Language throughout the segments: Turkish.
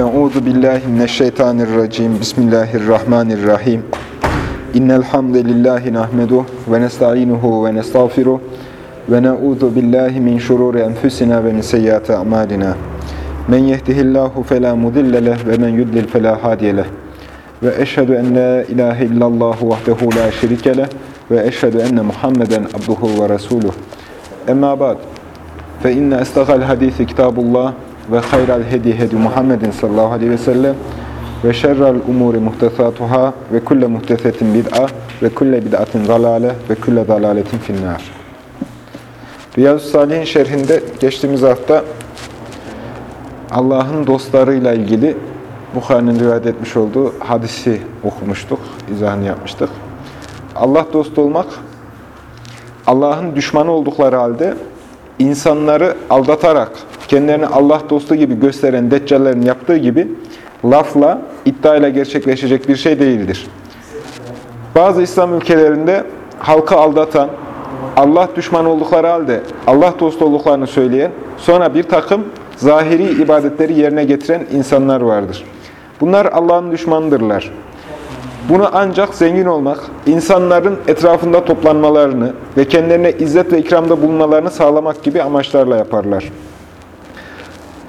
Euzu billahi mineşşeytanirracim. Bismillahirrahmanirrahim. İnnel hamdelellahi nahmeduhu ve nestainuhu ve nestağfiruh ve na'udzu billahi min şururi enfusina ve min seyyiati a'malina. Men yehdihillahu fela mudille leh ve men yudlil fela hadiye. Ve eşhedü en la ilahe illallah vahdehu la şerike ve eşhedü enne Muhammeden abduhu ve resuluh. Emma ba'd. Fe inne estağal hadisi kitabullah ve hayral hedi hedi Muhammedin sallallahu aleyhi ve sellem ve şerrel umuri muhtesatuhâ ve kulle muhtesetin bid'a ve kulle bid'atin zalâle ve kulle zalâletin finnâr. Riyazu Salih'in şerhinde geçtiğimiz hafta Allah'ın dostlarıyla ilgili Bukhari'nin rivayet etmiş olduğu hadisi okumuştuk, izahını yapmıştık. Allah dostu olmak, Allah'ın düşmanı oldukları halde insanları aldatarak kendilerini Allah dostu gibi gösteren deccallerin yaptığı gibi lafla, iddiayla gerçekleşecek bir şey değildir. Bazı İslam ülkelerinde halkı aldatan, Allah düşmanı oldukları halde Allah dostu olduklarını söyleyen, sonra bir takım zahiri ibadetleri yerine getiren insanlar vardır. Bunlar Allah'ın düşmanıdırlar. Bunu ancak zengin olmak, insanların etrafında toplanmalarını ve kendilerine izzet ve ikramda bulunmalarını sağlamak gibi amaçlarla yaparlar.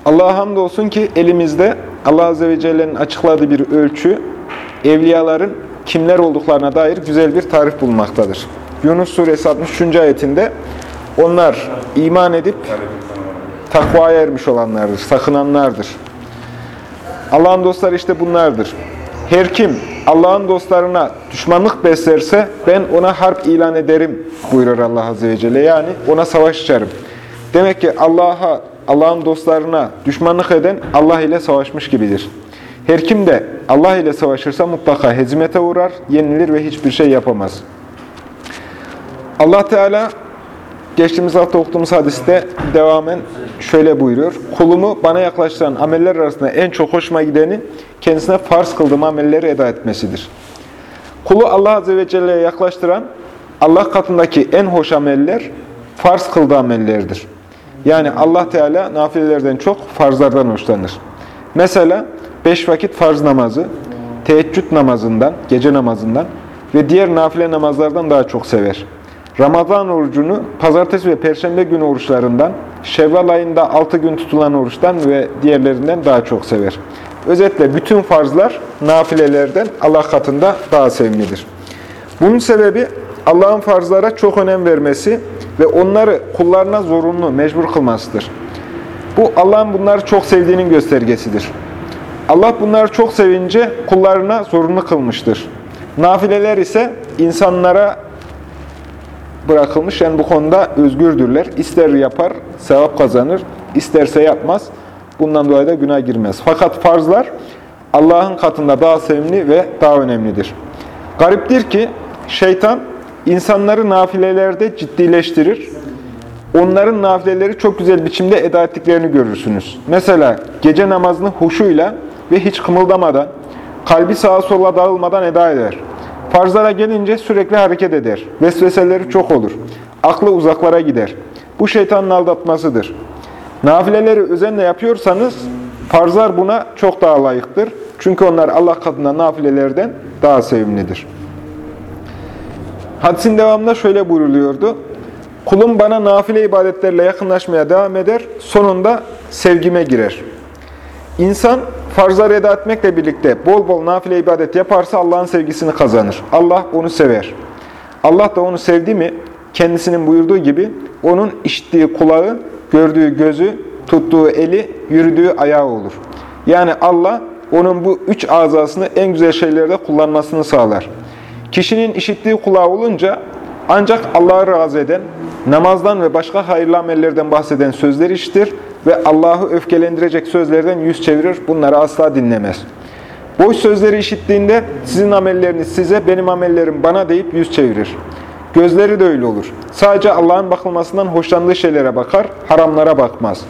Allah'a hamdolsun ki elimizde Allah Azze ve Celle'nin açıkladığı bir ölçü, evliyaların kimler olduklarına dair güzel bir tarif bulunmaktadır. Yunus Suresi 63. ayetinde onlar iman edip takvaya ermiş olanlardır, sakınanlardır. Allah'ın dostları işte bunlardır. Her kim Allah'ın dostlarına düşmanlık beslerse ben ona harp ilan ederim buyurur Allah Azze ve Celle. Yani ona savaş açarım. Demek ki Allah'a, Allah'ın dostlarına düşmanlık eden Allah ile savaşmış gibidir. Her kim de Allah ile savaşırsa mutlaka hezimete uğrar, yenilir ve hiçbir şey yapamaz. Allah Teala geçtiğimiz hafta okuduğumuz hadiste devamen şöyle buyuruyor. Kulumu bana yaklaştıran ameller arasında en çok hoşuma gideni kendisine farz kıldığım amelleri eda etmesidir. Kulu Allah Azze ve Celle'ye yaklaştıran Allah katındaki en hoş ameller farz kıldığı amellerdir. Yani Allah Teala nafilelerden çok farzlardan hoşlanır. Mesela beş vakit farz namazı, teheccüd namazından, gece namazından ve diğer nafile namazlardan daha çok sever. Ramazan orucunu pazartesi ve perşembe günü oruçlarından, Şevval ayında 6 gün tutulan oruçtan ve diğerlerinden daha çok sever. Özetle bütün farzlar nafilelerden Allah katında daha sevimlidir. Bunun sebebi Allah'ın farzlara çok önem vermesi ve onları kullarına zorunlu, mecbur kılmasıdır. Bu Allah'ın bunları çok sevdiğinin göstergesidir. Allah bunları çok sevince kullarına zorunlu kılmıştır. Nafileler ise insanlara bırakılmış. Yani bu konuda özgürdürler. İster yapar, sevap kazanır. isterse yapmaz. Bundan dolayı da günah girmez. Fakat farzlar Allah'ın katında daha sevimli ve daha önemlidir. Gariptir ki şeytan insanları nafilelerde ciddileştirir. Onların nafileleri çok güzel biçimde eda ettiklerini görürsünüz. Mesela gece namazını huşuyla ve hiç kımıldamadan, kalbi sağa sola dağılmadan eda eder. Farzlara gelince sürekli hareket eder. Vesveseleri çok olur. Aklı uzaklara gider. Bu şeytanın aldatmasıdır. Nafileleri özenle yapıyorsanız farzlar buna çok daha layıktır. Çünkü onlar Allah katında nafilelerden daha sevimlidir. Hadisin devamında şöyle buyruluyordu. Kulum bana nafile ibadetlerle yakınlaşmaya devam eder, sonunda sevgime girer. İnsan farzları eda etmekle birlikte bol bol nafile ibadet yaparsa Allah'ın sevgisini kazanır. Allah onu sever. Allah da onu sevdi mi, kendisinin buyurduğu gibi onun işittiği kulağı, gördüğü gözü, tuttuğu eli, yürüdüğü ayağı olur. Yani Allah onun bu üç azasını en güzel şeylerde kullanmasını sağlar. Kişinin işittiği kulağı olunca ancak Allah'ı razı eden, namazdan ve başka hayırlı amellerden bahseden sözleri işitir ve Allah'ı öfkelendirecek sözlerden yüz çevirir, bunları asla dinlemez. Boş sözleri işittiğinde sizin amelleriniz size, benim amellerim bana deyip yüz çevirir. Gözleri de öyle olur. Sadece Allah'ın bakılmasından hoşlandığı şeylere bakar, haramlara bakmaz.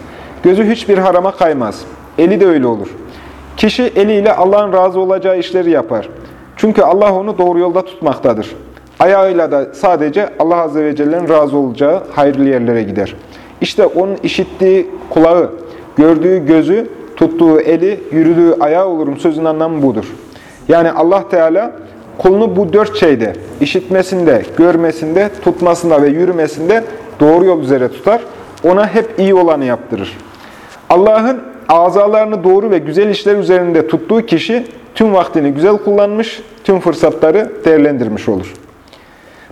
Gözü hiçbir harama kaymaz. Eli de öyle olur. Kişi eliyle Allah'ın razı olacağı işleri yapar. Çünkü Allah onu doğru yolda tutmaktadır. Ayağıyla da sadece Allah Azze ve Celle'nin razı olacağı hayırlı yerlere gider. İşte onun işittiği kulağı, gördüğü gözü, tuttuğu eli, yürüdüğü ayağı olurum sözün anlamı budur. Yani Allah Teala kulunu bu dört şeyde, işitmesinde, görmesinde, tutmasında ve yürümesinde doğru yol üzere tutar. Ona hep iyi olanı yaptırır. Allah'ın azalarını doğru ve güzel işler üzerinde tuttuğu kişi tüm vaktini güzel kullanmış, tüm fırsatları değerlendirmiş olur.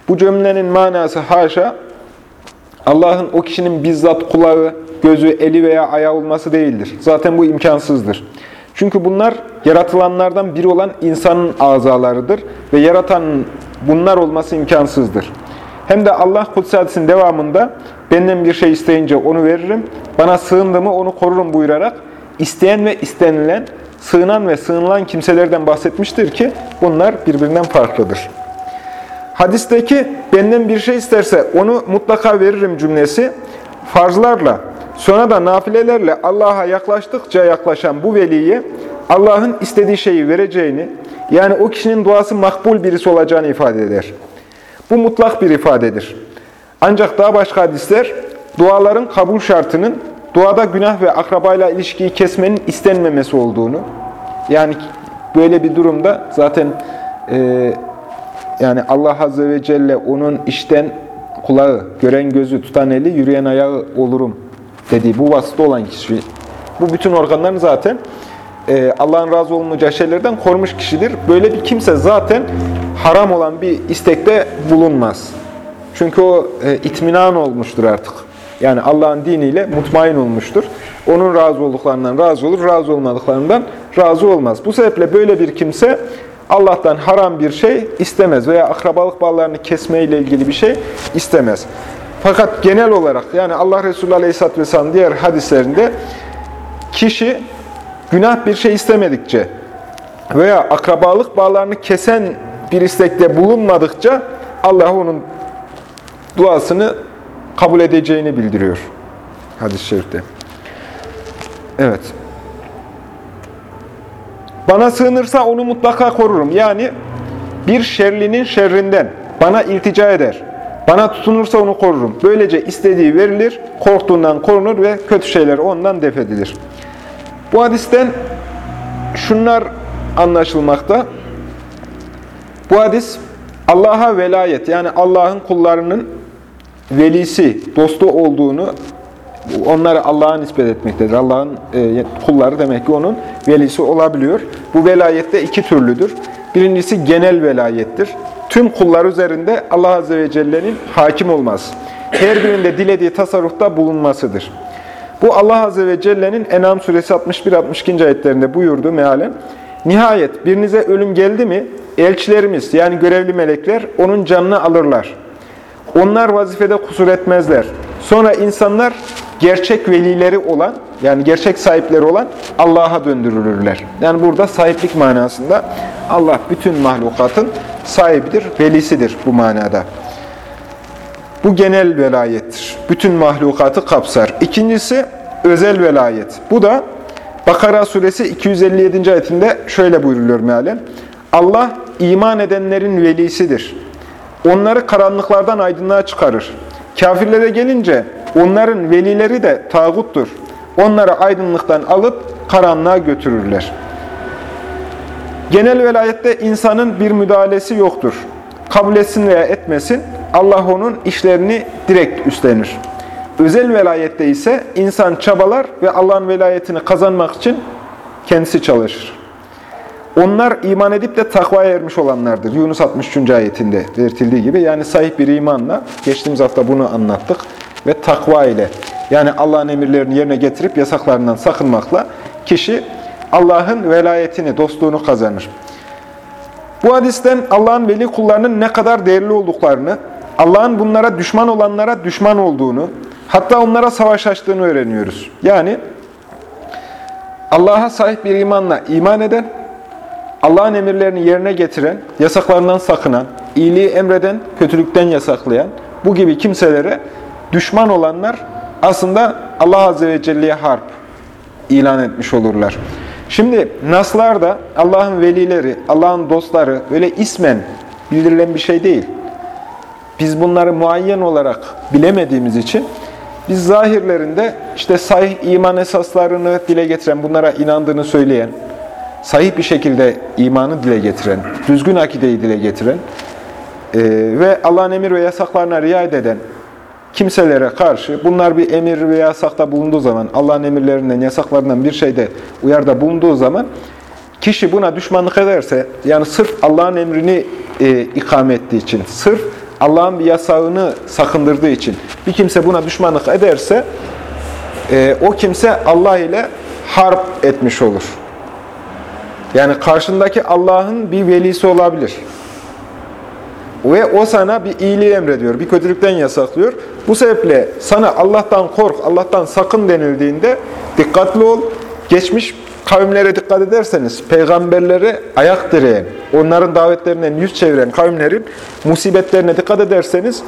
Bu cümlenin manası haşa, Allah'ın o kişinin bizzat kulağı, gözü, eli veya ayağı olması değildir. Zaten bu imkansızdır. Çünkü bunlar yaratılanlardan biri olan insanın azalarıdır ve yaratanın bunlar olması imkansızdır. Hem de Allah Kudüs hadisinin devamında benden bir şey isteyince onu veririm, bana sığındığımı onu korurum buyurarak isteyen ve istenilen, sığınan ve sığınılan kimselerden bahsetmiştir ki bunlar birbirinden farklıdır. Hadisteki benden bir şey isterse onu mutlaka veririm cümlesi farzlarla sonra da nafilelerle Allah'a yaklaştıkça yaklaşan bu veliye Allah'ın istediği şeyi vereceğini yani o kişinin duası makbul birisi olacağını ifade eder. Bu mutlak bir ifadedir. Ancak daha başka hadisler duaların kabul şartının duada günah ve akrabayla ilişkiyi kesmenin istenmemesi olduğunu yani böyle bir durumda zaten e, yani Allah Azze ve Celle onun işten kulağı, gören gözü, tutan eli, yürüyen ayağı olurum dediği bu vasıta olan kişi. Bu bütün organların zaten e, Allah'ın razı olmayacağı şeylerden korumuş kişidir. Böyle bir kimse zaten haram olan bir istekte bulunmaz. Çünkü o e, itminan olmuştur artık. Yani Allah'ın diniyle mutmain olmuştur. Onun razı olduklarından razı olur, razı olmadıklarından razı olmaz. Bu sebeple böyle bir kimse Allah'tan haram bir şey istemez veya akrabalık bağlarını kesmeyle ilgili bir şey istemez. Fakat genel olarak yani Allah Resulü Aleyhisselatü Vesselam diğer hadislerinde kişi günah bir şey istemedikçe veya akrabalık bağlarını kesen bir istekte bulunmadıkça Allah onun duasını kabul edeceğini bildiriyor hadis-i şerifte. Evet. Bana sığınırsa onu mutlaka korurum. Yani bir şerlinin şerrinden bana iltica eder. Bana tutunursa onu korurum. Böylece istediği verilir, korktuğundan korunur ve kötü şeyler ondan def edilir. Bu hadisten şunlar anlaşılmakta. Bu hadis Allah'a velayet yani Allah'ın kullarının velisi, dostu olduğunu onları Allah'a nispet etmektedir. Allah'ın e, kulları demek ki onun velisi olabiliyor. Bu velayette iki türlüdür. Birincisi genel velayettir. Tüm kullar üzerinde Allah Azze ve Celle'nin hakim olması. Her birinde dilediği tasarrufta bulunmasıdır. Bu Allah Azze ve Celle'nin Enam suresi 61-62. ayetlerinde buyurduğu mealen, Nihayet birinize ölüm geldi mi, elçilerimiz yani görevli melekler onun canını alırlar. Onlar vazifede kusur etmezler. Sonra insanlar gerçek velileri olan, yani gerçek sahipleri olan Allah'a döndürülürler. Yani burada sahiplik manasında Allah bütün mahlukatın sahibidir, velisidir bu manada. Bu genel velayettir. Bütün mahlukatı kapsar. İkincisi özel velayet. Bu da Bakara suresi 257. ayetinde şöyle buyuruluyor mealen. Allah iman edenlerin velisidir. Onları karanlıklardan aydınlığa çıkarır. Kafirlere gelince onların velileri de tağuttur. Onları aydınlıktan alıp karanlığa götürürler. Genel velayette insanın bir müdahalesi yoktur. Kabul etsin veya etmesin, Allah onun işlerini direkt üstlenir. Özel velayette ise insan çabalar ve Allah'ın velayetini kazanmak için kendisi çalışır. Onlar iman edip de takvaya ermiş olanlardır. Yunus 63. ayetinde belirtildiği gibi. Yani sahip bir imanla, geçtiğimiz hafta bunu anlattık. Ve takva ile, yani Allah'ın emirlerini yerine getirip yasaklarından sakınmakla kişi Allah'ın velayetini, dostluğunu kazanır. Bu hadisten Allah'ın veli kullarının ne kadar değerli olduklarını, Allah'ın bunlara düşman olanlara düşman olduğunu, hatta onlara savaş açtığını öğreniyoruz. Yani Allah'a sahip bir imanla iman eden, Allah'ın emirlerini yerine getiren, yasaklarından sakınan, iyiliği emreden, kötülükten yasaklayan, bu gibi kimselere düşman olanlar aslında Allah Azze ve Celle'ye harp ilan etmiş olurlar. Şimdi naslar da Allah'ın velileri, Allah'ın dostları öyle ismen bildirilen bir şey değil. Biz bunları muayyen olarak bilemediğimiz için biz zahirlerinde işte sahih iman esaslarını dile getiren, bunlara inandığını söyleyen, sahih bir şekilde imanı dile getiren, düzgün akideyi dile getiren e, ve Allah'ın emir ve yasaklarına riayet eden kimselere karşı bunlar bir emir ve yasakta bulunduğu zaman, Allah'ın emirlerinden, yasaklarından bir şeyde uyarda bulunduğu zaman kişi buna düşmanlık ederse, yani sırf Allah'ın emrini e, ikame ettiği için, sırf Allah'ın bir yasağını sakındırdığı için bir kimse buna düşmanlık ederse, e, o kimse Allah ile harp etmiş olur. Yani karşındaki Allah'ın bir velisi olabilir. Ve o sana bir iyiliği emrediyor, bir kötülükten yasaklıyor. Bu sebeple sana Allah'tan kork, Allah'tan sakın denildiğinde dikkatli ol. Geçmiş kavimlere dikkat ederseniz, peygamberlere ayak direyen, onların davetlerinden yüz çeviren kavimlerin musibetlerine dikkat ederseniz,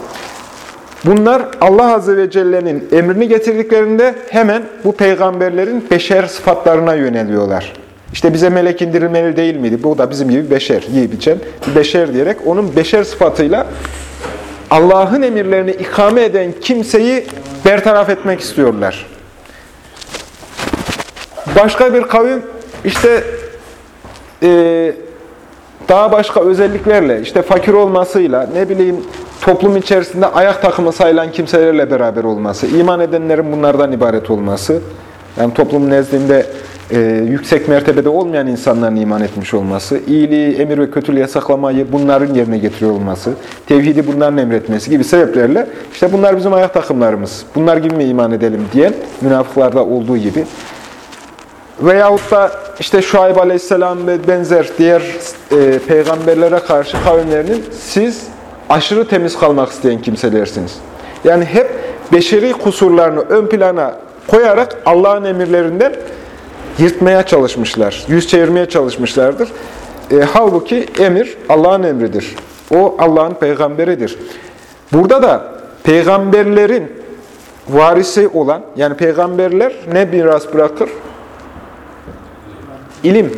bunlar Allah Azze ve Celle'nin emrini getirdiklerinde hemen bu peygamberlerin beşer sıfatlarına yöneliyorlar. İşte bize melek indirilmeli değil miydi? Bu da bizim gibi beşer, yiyip içen beşer diyerek onun beşer sıfatıyla Allah'ın emirlerini ikame eden kimseyi bertaraf etmek istiyorlar. Başka bir kavim işte e, daha başka özelliklerle, işte fakir olmasıyla, ne bileyim toplum içerisinde ayak takımı sayılan kimselerle beraber olması, iman edenlerin bunlardan ibaret olması, yani toplumun nezdinde e, yüksek mertebede olmayan insanların iman etmiş olması, iyiliği, emir ve kötülüğü yasaklamayı bunların yerine getiriyor olması, tevhidi bunların emretmesi gibi sebeplerle işte bunlar bizim ayak takımlarımız, bunlar gibi mi iman edelim diyen münafıklarda olduğu gibi Veyahut da işte Şuayb Aleyhisselam ve benzer diğer e, peygamberlere karşı kavimlerinin siz aşırı temiz kalmak isteyen kimselersiniz. Yani hep beşeri kusurlarını ön plana koyarak Allah'ın emirlerinden yırtmaya çalışmışlar, yüz çevirmeye çalışmışlardır. E, halbuki emir Allah'ın emridir. O Allah'ın peygamberidir. Burada da peygamberlerin varisi olan, yani peygamberler ne miras bırakır? İlim.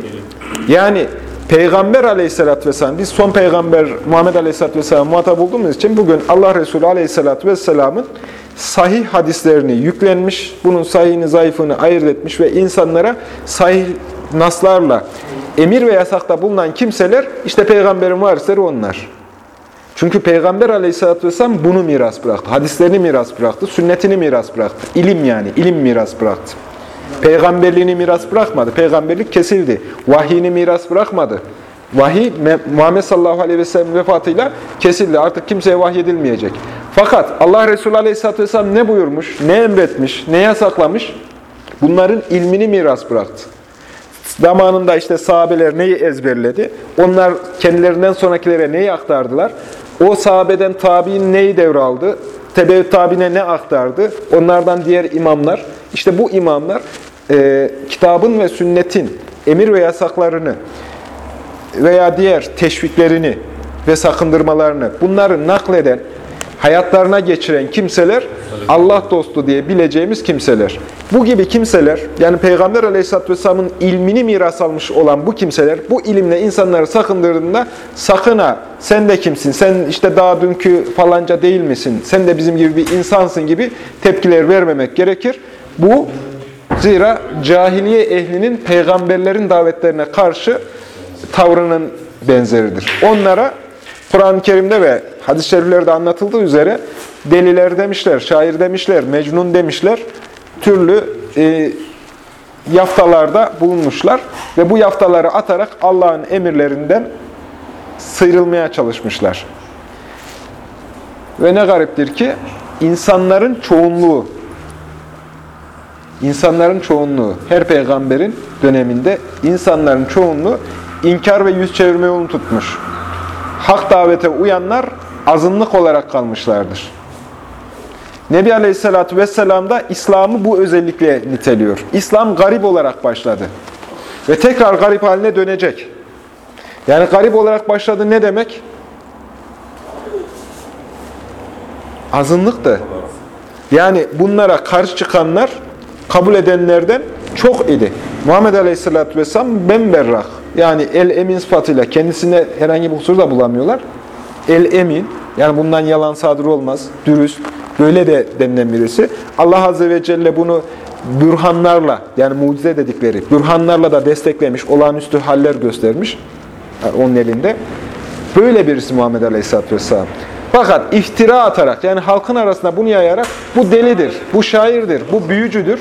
Yani Peygamber aleyhissalatü vesselam, biz son peygamber Muhammed aleyhissalatü vesselam muhatap olduğumuz için bugün Allah Resulü aleyhissalatü vesselamın sahih hadislerini yüklenmiş, bunun sahihini, zayıfını ayırt etmiş ve insanlara sahih naslarla emir ve yasakta bulunan kimseler, işte peygamberin varisleri onlar. Çünkü Peygamber aleyhissalatü vesselam bunu miras bıraktı. Hadislerini miras bıraktı, sünnetini miras bıraktı. İlim yani, ilim miras bıraktı. Peygamberliğini miras bırakmadı. Peygamberlik kesildi. Vahiyini miras bırakmadı. Vahiy Muhammed sallallahu aleyhi ve sellem vefatıyla kesildi. Artık kimseye vahyedilmeyecek. Fakat Allah Resulü aleyhisselatü vesselam ne buyurmuş, ne emretmiş, ne yasaklamış? Bunların ilmini miras bıraktı. Zamanında işte sahabeler neyi ezberledi? Onlar kendilerinden sonrakilere neyi aktardılar? O sahabeden tabi'in neyi devraldı? Tebeüt tabine ne aktardı? Onlardan diğer imamlar. İşte bu imamlar e, kitabın ve sünnetin emir ve yasaklarını veya diğer teşviklerini ve sakındırmalarını bunları nakleden, hayatlarına geçiren kimseler Allah dostu diye bileceğimiz kimseler. Bu gibi kimseler, yani Peygamber Aleyhisselatü Vesselam'ın ilmini miras almış olan bu kimseler, bu ilimle insanları sakındırdığında sakın ha sen de kimsin, sen işte daha dünkü falanca değil misin, sen de bizim gibi bir insansın gibi tepkiler vermemek gerekir. Bu zira cahiliye ehlinin peygamberlerin davetlerine karşı tavrının benzeridir. Onlara Kur'an-ı Kerim'de ve hadis-i şeriflerde anlatıldığı üzere deliler demişler, şair demişler, mecnun demişler. Türlü e, yaftalarda bulunmuşlar ve bu yaftaları atarak Allah'ın emirlerinden sıyrılmaya çalışmışlar. Ve ne gariptir ki insanların çoğunluğu insanların çoğunluğu her peygamberin döneminde insanların çoğunluğu inkar ve yüz çevirme yolunu tutmuş hak davete uyanlar azınlık olarak kalmışlardır. Nebi Aleyhisselatü Vesselam da İslam'ı bu özellikle niteliyor. İslam garip olarak başladı. Ve tekrar garip haline dönecek. Yani garip olarak başladı ne demek? Azınlıktı. Yani bunlara karşı çıkanlar kabul edenlerden çok idi. Muhammed Aleyhisselatü Vesselam bemberrak yani el-emin sıfatıyla kendisine herhangi bir kusur da bulamıyorlar. El-emin, yani bundan yalan sadır olmaz, dürüst, Böyle de denilen birisi. Allah Azze ve Celle bunu bürhanlarla, yani mucize dedikleri, bürhanlarla da desteklemiş, olağanüstü haller göstermiş onun elinde. Böyle birisi Muhammed Aleyhisselatü Vesselam. Fakat iftira atarak, yani halkın arasında bunu yayarak, bu delidir, bu şairdir, bu büyücüdür.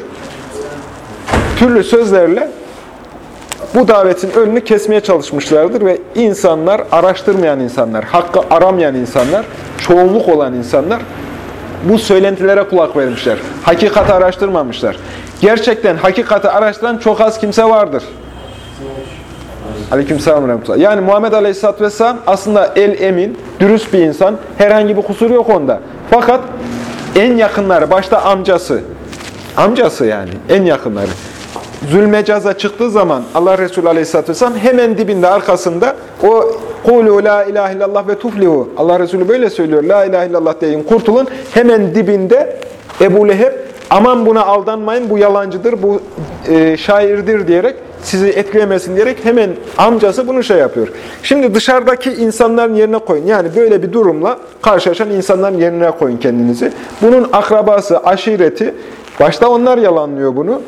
Türlü sözlerle bu davetin önünü kesmeye çalışmışlardır ve insanlar, araştırmayan insanlar, hakkı aramayan insanlar, çoğunluk olan insanlar bu söylentilere kulak vermişler. Hakikati araştırmamışlar. Gerçekten hakikati araştıran çok az kimse vardır. Aleykümselam rahmetullah. Yani Muhammed Aleyhisselatü Vesselam aslında el emin, dürüst bir insan. Herhangi bir kusur yok onda. Fakat en yakınları, başta amcası, amcası yani en yakınları. Zulmecaza çıktığı zaman Allah Resulü Aleyhisselatü Vesselam hemen dibinde arkasında o Kulu la ilahe illallah ve tuflihu. Allah Resulü böyle söylüyor. La ilahe illallah deyin kurtulun. Hemen dibinde Ebu Leheb aman buna aldanmayın bu yalancıdır, bu e, şairdir diyerek sizi etkilemesin diyerek hemen amcası bunu şey yapıyor. Şimdi dışarıdaki insanların yerine koyun. Yani böyle bir durumla karşılaşan insanların yerine koyun kendinizi. Bunun akrabası, aşireti, başta onlar yalanlıyor bunu.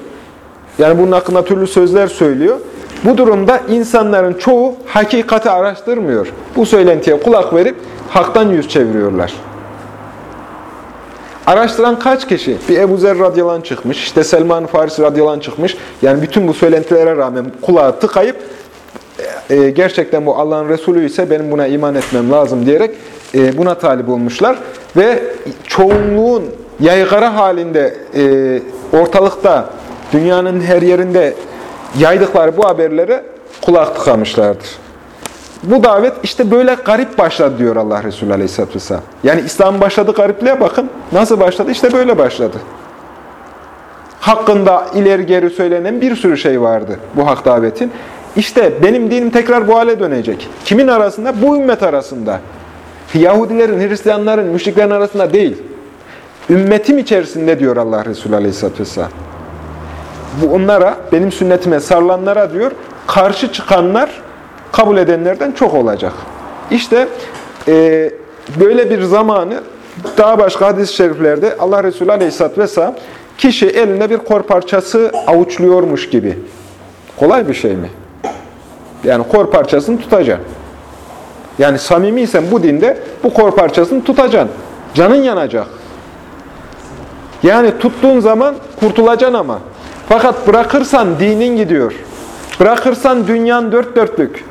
Yani bunun hakkında türlü sözler söylüyor. Bu durumda insanların çoğu hakikati araştırmıyor. Bu söylentiye kulak verip haktan yüz çeviriyorlar. Araştıran kaç kişi? Bir Ebu Zer radyalan çıkmış, işte Selman Farisi radyalan çıkmış. Yani bütün bu söylentilere rağmen kulağı tıkayıp e, gerçekten bu Allah'ın Resulü ise benim buna iman etmem lazım diyerek e, buna talip olmuşlar. Ve çoğunluğun yaygara halinde e, ortalıkta, dünyanın her yerinde yaydıkları bu haberlere kulak tıkamışlardır. Bu davet işte böyle garip başladı diyor Allah Resulü Aleyhisselatü Vesselam. Yani İslam'ın başladığı garipliğe bakın. Nasıl başladı? İşte böyle başladı. Hakkında ileri geri söylenen bir sürü şey vardı bu hak davetin. İşte benim dinim tekrar bu hale dönecek. Kimin arasında? Bu ümmet arasında. Yahudilerin, Hristiyanların, müşriklerin arasında değil. Ümmetim içerisinde diyor Allah Resulü Aleyhisselatü Vesselam. Bu onlara, benim sünnetime sarılanlara diyor, karşı çıkanlar kabul edenlerden çok olacak. İşte e, böyle bir zamanı daha başka hadis-i şeriflerde Allah Resulü Aleyhisselatü Vesselam kişi elinde bir kor parçası avuçluyormuş gibi. Kolay bir şey mi? Yani kor parçasını tutacaksın. Yani samimiysen bu dinde bu kor parçasını tutacaksın. Canın yanacak. Yani tuttuğun zaman kurtulacaksın ama. Fakat bırakırsan dinin gidiyor. Bırakırsan dünyan dört dörtlük.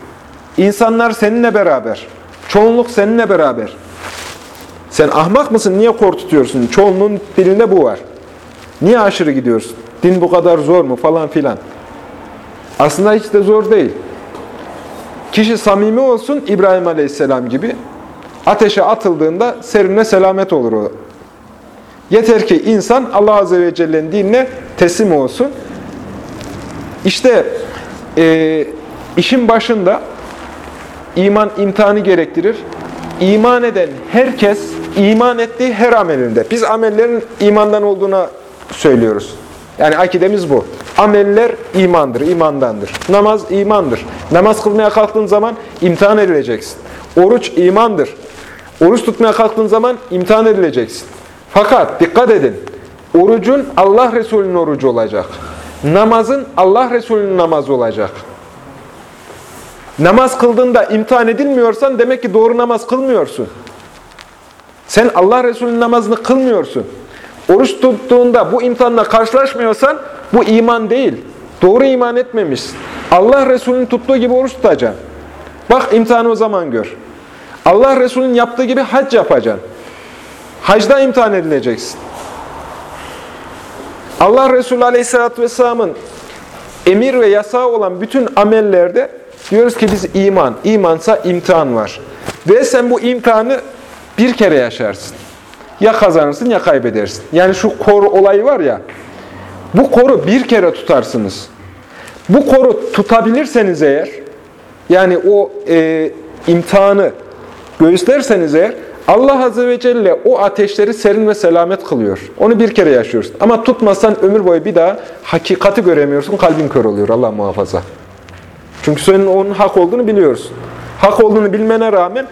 İnsanlar seninle beraber. Çoğunluk seninle beraber. Sen ahmak mısın? Niye kor tutuyorsun? Çoğunluğun dilinde bu var. Niye aşırı gidiyorsun? Din bu kadar zor mu? Falan filan. Aslında hiç de zor değil. Kişi samimi olsun İbrahim Aleyhisselam gibi. Ateşe atıldığında serine selamet olur o. Yeter ki insan Allah Azze ve Celle'nin dinine teslim olsun. İşte e, işin başında iman imtihanı gerektirir. İman eden herkes iman ettiği her amelinde. Biz amellerin imandan olduğuna söylüyoruz. Yani akidemiz bu. Ameller imandır, imandandır. Namaz imandır. Namaz kılmaya kalktığın zaman imtihan edileceksin. Oruç imandır. Oruç tutmaya kalktığın zaman imtihan edileceksin. Fakat dikkat edin. Orucun Allah Resulü'nün orucu olacak. Namazın Allah Resulü'nün namazı olacak. Namaz kıldığında imtihan edilmiyorsan demek ki doğru namaz kılmıyorsun. Sen Allah Resulü'nün namazını kılmıyorsun. Oruç tuttuğunda bu imtihanla karşılaşmıyorsan bu iman değil. Doğru iman etmemişsin. Allah Resulü'nün tuttuğu gibi oruç tutacaksın. Bak imtihanı o zaman gör. Allah Resulü'nün yaptığı gibi hac yapacaksın. Hacda imtihan edileceksin. Allah Resulü Aleyhisselatü Vesselam'ın emir ve yasağı olan bütün amellerde diyoruz ki biz iman, imansa imtihan var. Ve sen bu imtihanı bir kere yaşarsın. Ya kazanırsın ya kaybedersin. Yani şu koru olayı var ya, bu koru bir kere tutarsınız. Bu koru tutabilirseniz eğer, yani o e, imtihanı göğüslerseniz eğer, Allah Azze ve Celle o ateşleri serin ve selamet kılıyor. Onu bir kere yaşıyoruz. Ama tutmazsan ömür boyu bir daha hakikati göremiyorsun, kalbin kör oluyor Allah muhafaza. Çünkü senin onun hak olduğunu biliyorsun. Hak olduğunu bilmene rağmen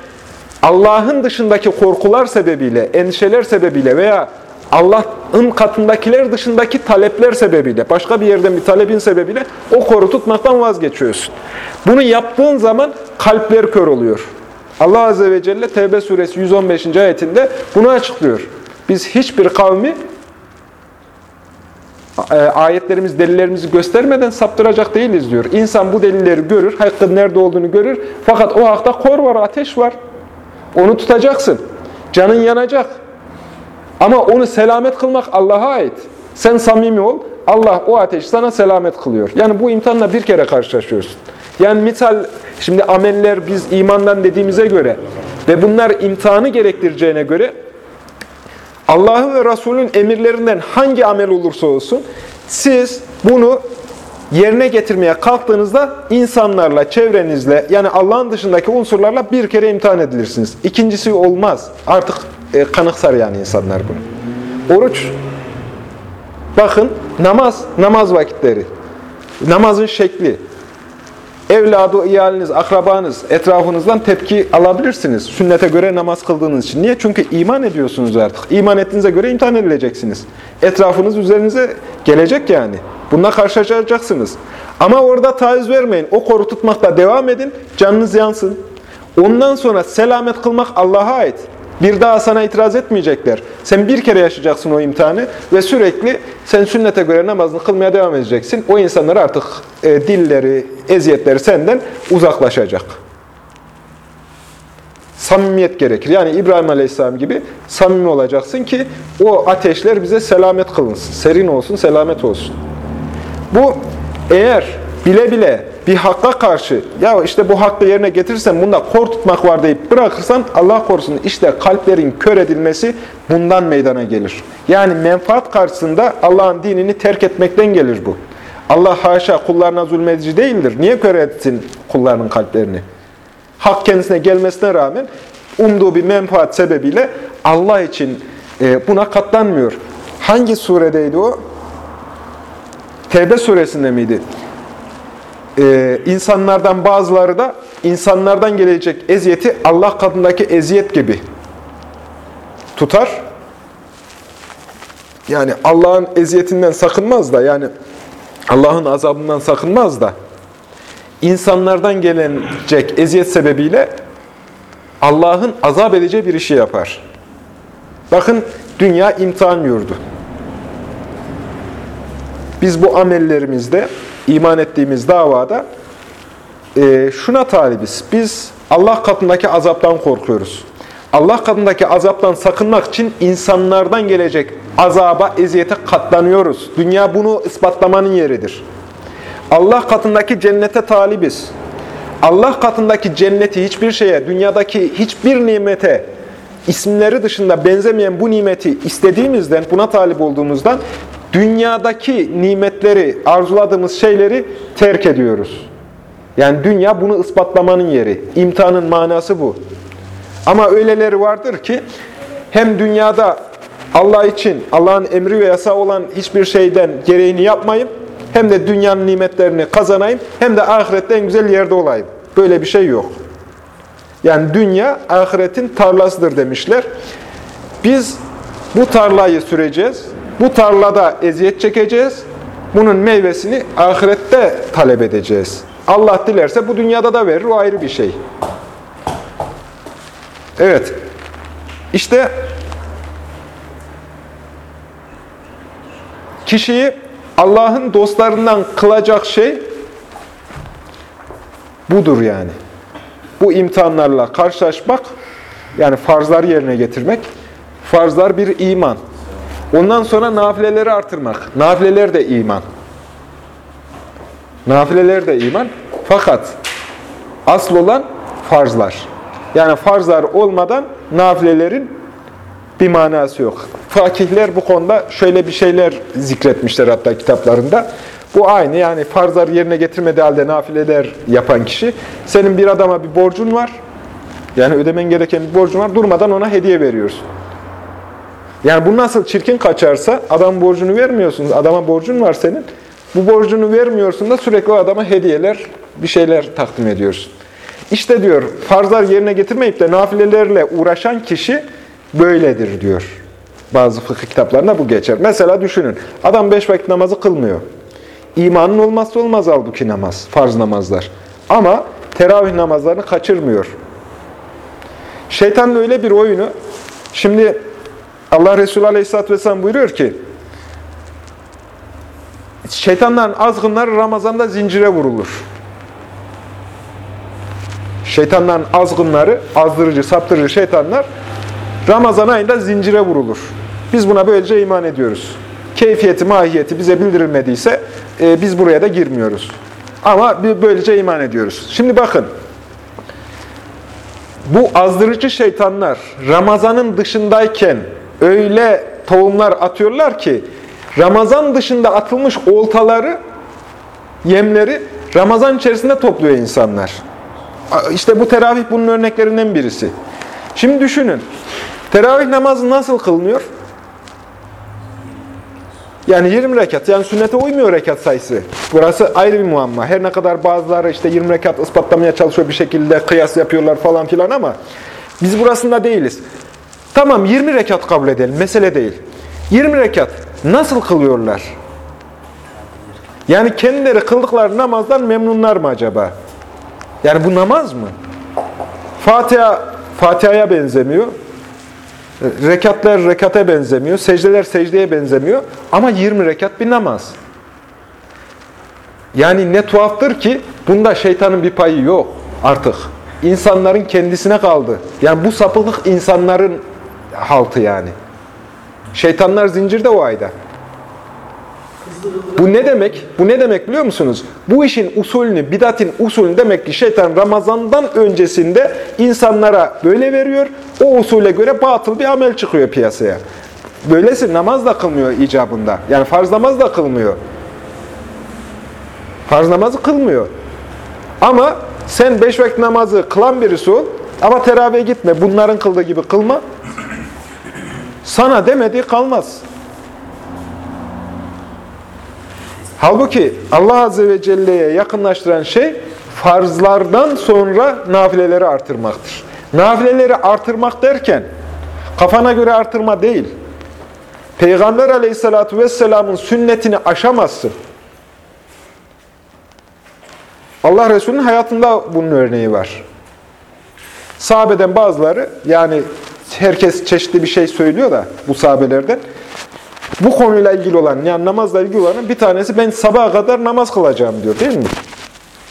Allah'ın dışındaki korkular sebebiyle, endişeler sebebiyle veya Allah'ın katındakiler dışındaki talepler sebebiyle, başka bir yerden bir talebin sebebiyle o koru tutmaktan vazgeçiyorsun. Bunu yaptığın zaman kalpler kör oluyor. Allah Azze ve Celle Tevbe suresi 115. ayetinde bunu açıklıyor. Biz hiçbir kavmi e, ayetlerimiz, delillerimizi göstermeden saptıracak değiliz diyor. İnsan bu delilleri görür, hakkın nerede olduğunu görür. Fakat o hakta kor var, ateş var. Onu tutacaksın. Canın yanacak. Ama onu selamet kılmak Allah'a ait. Sen samimi ol. Allah o ateşi sana selamet kılıyor. Yani bu imtihanla bir kere karşılaşıyorsun. Yani misal şimdi ameller biz imandan dediğimize göre ve bunlar imtihanı gerektireceğine göre Allah'ın ve Resul'ün emirlerinden hangi amel olursa olsun siz bunu yerine getirmeye kalktığınızda insanlarla, çevrenizle yani Allah'ın dışındaki unsurlarla bir kere imtihan edilirsiniz. İkincisi olmaz. Artık e, kanıksar yani insanlar bunu. Oruç, bakın namaz, namaz vakitleri, namazın şekli, evladı, iyaliniz, akrabanız, etrafınızdan tepki alabilirsiniz. Sünnete göre namaz kıldığınız için. Niye? Çünkü iman ediyorsunuz artık. İman ettiğinize göre imtihan edileceksiniz. Etrafınız üzerinize gelecek yani. Bununla karşılaşacaksınız. Ama orada taviz vermeyin. O koru tutmakta devam edin. Canınız yansın. Ondan sonra selamet kılmak Allah'a ait. Bir daha sana itiraz etmeyecekler. Sen bir kere yaşayacaksın o imtihanı ve sürekli sen sünnete göre namazını kılmaya devam edeceksin. O insanlar artık e, dilleri, eziyetleri senden uzaklaşacak. Samimiyet gerekir. Yani İbrahim Aleyhisselam gibi samimi olacaksın ki o ateşler bize selamet kılınsın. Serin olsun, selamet olsun. Bu eğer bile bile bir hakka karşı ya işte bu hakkı yerine getirirsen bunda kor tutmak var deyip bırakırsan Allah korusun işte kalplerin kör edilmesi bundan meydana gelir. Yani menfaat karşısında Allah'ın dinini terk etmekten gelir bu. Allah haşa kullarına zulmedici değildir. Niye kör etsin kullarının kalplerini? Hak kendisine gelmesine rağmen umduğu bir menfaat sebebiyle Allah için e, buna katlanmıyor. Hangi suredeydi o? Tevbe suresinde miydi? Ee, insanlardan bazıları da insanlardan gelecek eziyeti Allah katındaki eziyet gibi tutar. Yani Allah'ın eziyetinden sakınmaz da yani Allah'ın azabından sakınmaz da insanlardan gelecek eziyet sebebiyle Allah'ın azap edeceği bir işi yapar. Bakın dünya imtihan yurdu. Biz bu amellerimizde, iman ettiğimiz davada e, şuna talibiz. Biz Allah katındaki azaptan korkuyoruz. Allah katındaki azaptan sakınmak için insanlardan gelecek azaba, eziyete katlanıyoruz. Dünya bunu ispatlamanın yeridir. Allah katındaki cennete talibiz. Allah katındaki cenneti hiçbir şeye, dünyadaki hiçbir nimete, isimleri dışında benzemeyen bu nimeti istediğimizden, buna talip olduğumuzdan dünyadaki nimetleri, arzuladığımız şeyleri terk ediyoruz. Yani dünya bunu ispatlamanın yeri. İmtihanın manası bu. Ama öyleleri vardır ki hem dünyada Allah için Allah'ın emri ve yasağı olan hiçbir şeyden gereğini yapmayayım, hem de dünyanın nimetlerini kazanayım, hem de ahirette en güzel yerde olayım. Böyle bir şey yok. Yani dünya ahiretin tarlasıdır demişler. Biz bu tarlayı süreceğiz. Bu tarlada eziyet çekeceğiz. Bunun meyvesini ahirette talep edeceğiz. Allah dilerse bu dünyada da verir, o ayrı bir şey. Evet. İşte kişiyi Allah'ın dostlarından kılacak şey budur yani. Bu imtihanlarla karşılaşmak, yani farzları yerine getirmek, farzlar bir iman. Ondan sonra nafileleri artırmak. Nafileler de iman. Nafileler de iman. Fakat asıl olan farzlar. Yani farzlar olmadan nafilelerin bir manası yok. Fakihler bu konuda şöyle bir şeyler zikretmişler hatta kitaplarında. Bu aynı yani farzlar yerine getirmediği halde nafileler yapan kişi. Senin bir adama bir borcun var. Yani ödemen gereken bir borcun var. Durmadan ona hediye veriyorsun. Yani bu nasıl çirkin kaçarsa adam borcunu vermiyorsunuz. Adama borcun var senin. Bu borcunu vermiyorsun da sürekli o adama hediyeler, bir şeyler takdim ediyorsun. İşte diyor farzlar yerine getirmeyip de nafilelerle uğraşan kişi böyledir diyor. Bazı fıkıh kitaplarında bu geçer. Mesela düşünün adam beş vakit namazı kılmıyor. İmanın olmazsa olmaz halbuki namaz, farz namazlar. Ama teravih namazlarını kaçırmıyor. Şeytanın öyle bir oyunu, şimdi Allah Resulü Aleyhisselatü Vesselam buyuruyor ki, şeytanların azgınları Ramazan'da zincire vurulur. Şeytanların azgınları, azdırıcı, saptırıcı şeytanlar Ramazan ayında zincire vurulur. Biz buna böylece iman ediyoruz. Keyfiyeti, mahiyeti bize bildirilmediyse e, biz buraya da girmiyoruz. Ama böylece iman ediyoruz. Şimdi bakın, bu azdırıcı şeytanlar Ramazan'ın dışındayken öyle tohumlar atıyorlar ki Ramazan dışında atılmış oltaları, yemleri Ramazan içerisinde topluyor insanlar. İşte bu teravih bunun örneklerinden birisi. Şimdi düşünün, teravih namazı nasıl kılınıyor? Yani 20 rekat, yani sünnete uymuyor rekat sayısı. Burası ayrı bir muamma. Her ne kadar bazıları işte 20 rekat ispatlamaya çalışıyor bir şekilde, kıyas yapıyorlar falan filan ama biz burasında değiliz. Tamam 20 rekat kabul edelim, mesele değil. 20 rekat nasıl kılıyorlar? Yani kendileri kıldıkları namazdan memnunlar mı acaba? Yani bu namaz mı? Fatiha, Fatiha'ya benzemiyor. Rekatlar rekata benzemiyor. Secdeler secdeye benzemiyor. Ama 20 rekat bir namaz. Yani ne tuhaftır ki bunda şeytanın bir payı yok artık. İnsanların kendisine kaldı. Yani bu sapıklık insanların haltı yani. Şeytanlar zincirde o ayda. Bu ne demek? Bu ne demek biliyor musunuz? Bu işin usulünü, bidatin usulünü demek ki şeytan Ramazan'dan öncesinde insanlara böyle veriyor. O usule göre batıl bir amel çıkıyor piyasaya. Böylesi namaz da kılmıyor icabında. Yani farz namaz da kılmıyor. Farz namazı kılmıyor. Ama sen beş vakit namazı kılan birisi ol ama teravihe gitme. Bunların kıldığı gibi kılma. Sana demediği kalmaz. Halbuki Allah Azze ve Celle'ye yakınlaştıran şey farzlardan sonra nafileleri artırmaktır. Nafileleri artırmak derken kafana göre artırma değil. Peygamber Aleyhisselatü vesselamın sünnetini aşamazsın. Allah Resulü'nün hayatında bunun örneği var. Sahabeden bazıları, yani herkes çeşitli bir şey söylüyor da bu sahabelerden, bu konuyla ilgili olan, yani namazla ilgili olan bir tanesi ben sabaha kadar namaz kılacağım diyor değil mi?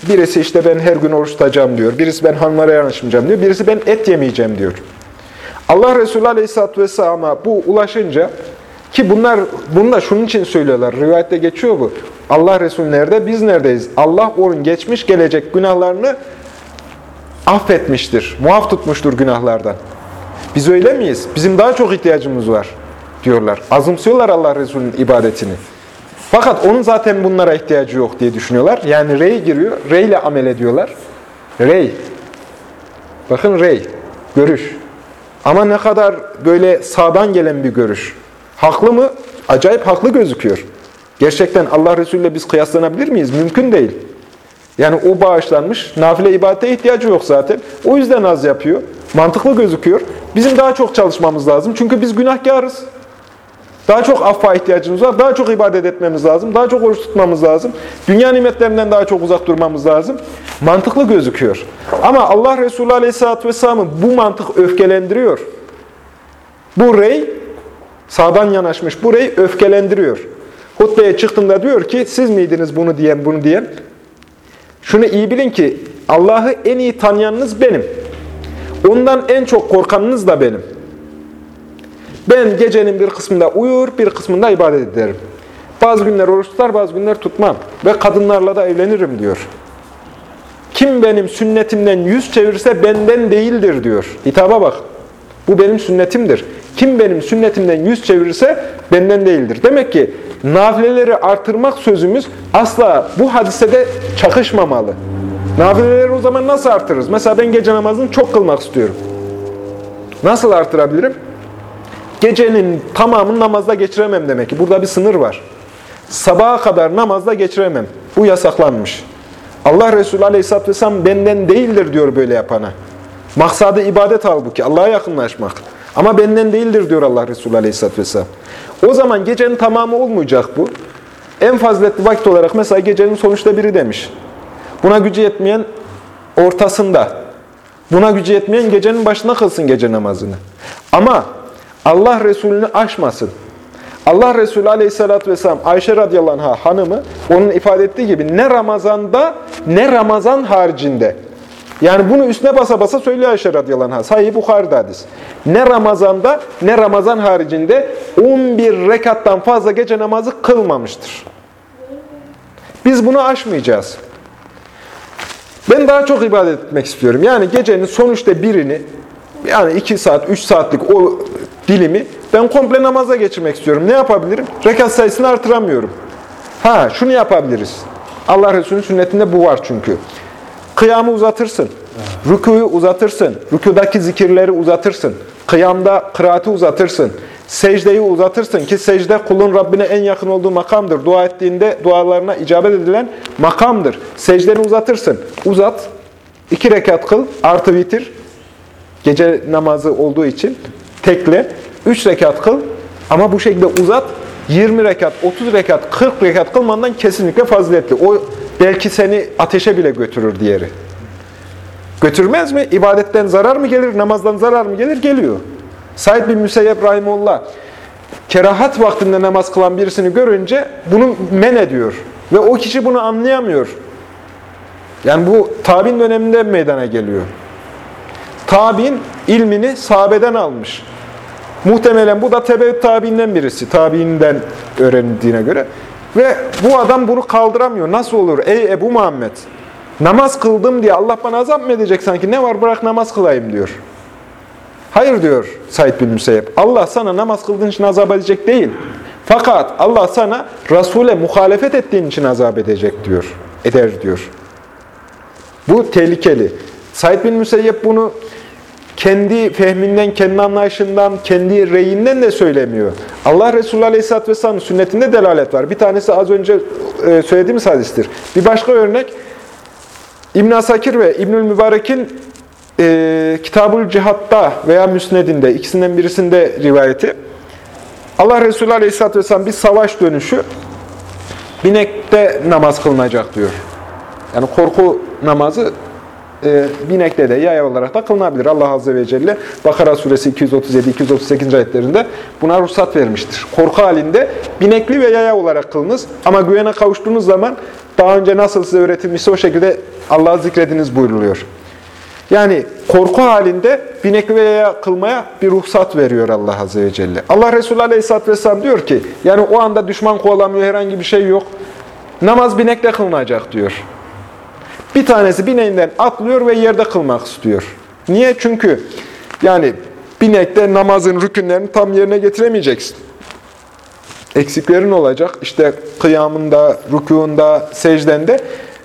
Birisi işte ben her gün oruç tutacağım diyor. Birisi ben hanımlara yanaşmayacağım diyor. Birisi ben et yemeyeceğim diyor. Allah Resulü Aleyhisselatü Vesselam'a bu ulaşınca ki bunlar bunu da şunun için söylüyorlar. Rivayette geçiyor bu. Allah Resulü nerede? Biz neredeyiz? Allah onun geçmiş gelecek günahlarını affetmiştir. Muaf tutmuştur günahlardan. Biz öyle miyiz? Bizim daha çok ihtiyacımız var diyorlar. Azımsıyorlar Allah Resulü'nün ibadetini. Fakat onun zaten bunlara ihtiyacı yok diye düşünüyorlar. Yani rey giriyor, rey ile amel ediyorlar. Rey. Bakın rey, görüş. Ama ne kadar böyle sağdan gelen bir görüş. Haklı mı? Acayip haklı gözüküyor. Gerçekten Allah Resulü ile biz kıyaslanabilir miyiz? Mümkün değil. Yani o bağışlanmış, nafile ibadete ihtiyacı yok zaten. O yüzden az yapıyor. Mantıklı gözüküyor. Bizim daha çok çalışmamız lazım. Çünkü biz günahkarız. Daha çok affa ihtiyacımız var. Daha çok ibadet etmemiz lazım. Daha çok oruç tutmamız lazım. Dünya nimetlerinden daha çok uzak durmamız lazım. Mantıklı gözüküyor. Ama Allah Resulü Aleyhisselatü Vesselam'ın bu mantık öfkelendiriyor. Bu rey, sağdan yanaşmış bu rey öfkelendiriyor. Hutbeye çıktığında diyor ki, siz miydiniz bunu diyen, bunu diyen? Şunu iyi bilin ki, Allah'ı en iyi tanıyanınız benim. Ondan en çok korkanınız da benim. Ben gecenin bir kısmında uyur, bir kısmında ibadet ederim. Bazı günler oruç tutar, bazı günler tutmam. Ve kadınlarla da evlenirim diyor. Kim benim sünnetimden yüz çevirirse benden değildir diyor. Hitaba bak. Bu benim sünnetimdir. Kim benim sünnetimden yüz çevirirse benden değildir. Demek ki nafileleri artırmak sözümüz asla bu hadisede çakışmamalı. Nafileleri o zaman nasıl artırırız? Mesela ben gece namazını çok kılmak istiyorum. Nasıl artırabilirim? Gecenin tamamını namazda geçiremem demek ki. Burada bir sınır var. Sabaha kadar namazda geçiremem. Bu yasaklanmış. Allah Resulü Aleyhisselatü Vesselam benden değildir diyor böyle yapana. Maksadı ibadet halbuki, Allah'a yakınlaşmak. Ama benden değildir diyor Allah Resulü Aleyhisselatü Vesselam. O zaman gecenin tamamı olmayacak bu. En faziletli vakit olarak mesela gecenin sonuçta biri demiş. Buna gücü yetmeyen ortasında, buna gücü yetmeyen gecenin başında kılsın gece namazını. Ama Allah Resulü'nü aşmasın. Allah Resulü Aleyhisselatü vesselam Ayşe radıyallahu anh'a hanımı onun ifade ettiği gibi ne Ramazan'da ne Ramazan haricinde. Yani bunu üstüne basa basa söylüyor Ayşe radıyallahu anh'a. Sahih Bukhari'de hadis. Ne Ramazan'da ne Ramazan haricinde 11 rekattan fazla gece namazı kılmamıştır. Biz bunu aşmayacağız. Ben daha çok ibadet etmek istiyorum. Yani gecenin sonuçta birini, yani 2 saat, 3 saatlik o dilimi ben komple namaza geçirmek istiyorum. Ne yapabilirim? Rekat sayısını artıramıyorum. Ha, şunu yapabiliriz. Allah Resulü'nün sünnetinde bu var çünkü. Kıyamı uzatırsın. Rükuyu uzatırsın. Rükudaki zikirleri uzatırsın. Kıyamda kıraati uzatırsın. Secdeyi uzatırsın ki secde kulun Rabbine en yakın olduğu makamdır. Dua ettiğinde dualarına icabet edilen makamdır. Secdeni uzatırsın. Uzat. iki rekat kıl. Artı bitir. Gece namazı olduğu için tekle. Üç rekat kıl. Ama bu şekilde uzat. 20 rekat, 30 rekat, 40 rekat kılmandan kesinlikle faziletli. O belki seni ateşe bile götürür diğeri. Götürmez mi? İbadetten zarar mı gelir, namazdan zarar mı gelir? Geliyor. Said bin Müseyyep Rahimullah kerahat vaktinde namaz kılan birisini görünce bunu men ediyor. Ve o kişi bunu anlayamıyor. Yani bu tabin döneminde meydana geliyor. Tabin ilmini sahabeden almış. Muhtemelen bu da tebeüt tabiinden birisi. Tabiinden öğrenildiğine göre. Ve bu adam bunu kaldıramıyor. Nasıl olur? Ey Ebu Muhammed! Namaz kıldım diye Allah bana azap mı edecek sanki? Ne var bırak namaz kılayım diyor. Hayır diyor Said bin Müseyyep. Allah sana namaz kıldığın için azap edecek değil. Fakat Allah sana Resul'e muhalefet ettiğin için azap edecek diyor. Eder diyor. Bu tehlikeli. Said bin Müseyyep bunu kendi fehminden, kendi anlayışından, kendi reyinden de söylemiyor. Allah Resulü Aleyhisselatü Vesselam'ın sünnetinde delalet var. Bir tanesi az önce e, söylediğimiz hadistir. Bir başka örnek, İbn Asakir ve İbnül Mübarek'in e, Kitabul Cihat'ta veya Müsned'inde, ikisinden birisinde rivayeti. Allah Resulü Aleyhisselatü Vesselam bir savaş dönüşü binekte namaz kılınacak diyor. Yani korku namazı e, binekte de yaya olarak da kılınabilir. Allah Azze ve Celle Bakara suresi 237-238 ayetlerinde buna ruhsat vermiştir. Korku halinde binekli ve yaya olarak kılınız ama güvene kavuştuğunuz zaman daha önce nasıl size öğretilmişse o şekilde Allah'ı zikrediniz buyruluyor. Yani korku halinde binekli ve yaya kılmaya bir ruhsat veriyor Allah Azze ve Celle. Allah Resulü Aleyhisselatü Vesselam diyor ki, yani o anda düşman kovalamıyor, herhangi bir şey yok. Namaz binekle kılınacak diyor. Bir tanesi bineğinden atlıyor ve yerde kılmak istiyor. Niye? Çünkü yani binekte namazın rükünlerini tam yerine getiremeyeceksin. Eksiklerin olacak. İşte kıyamında, rükûunda, secdende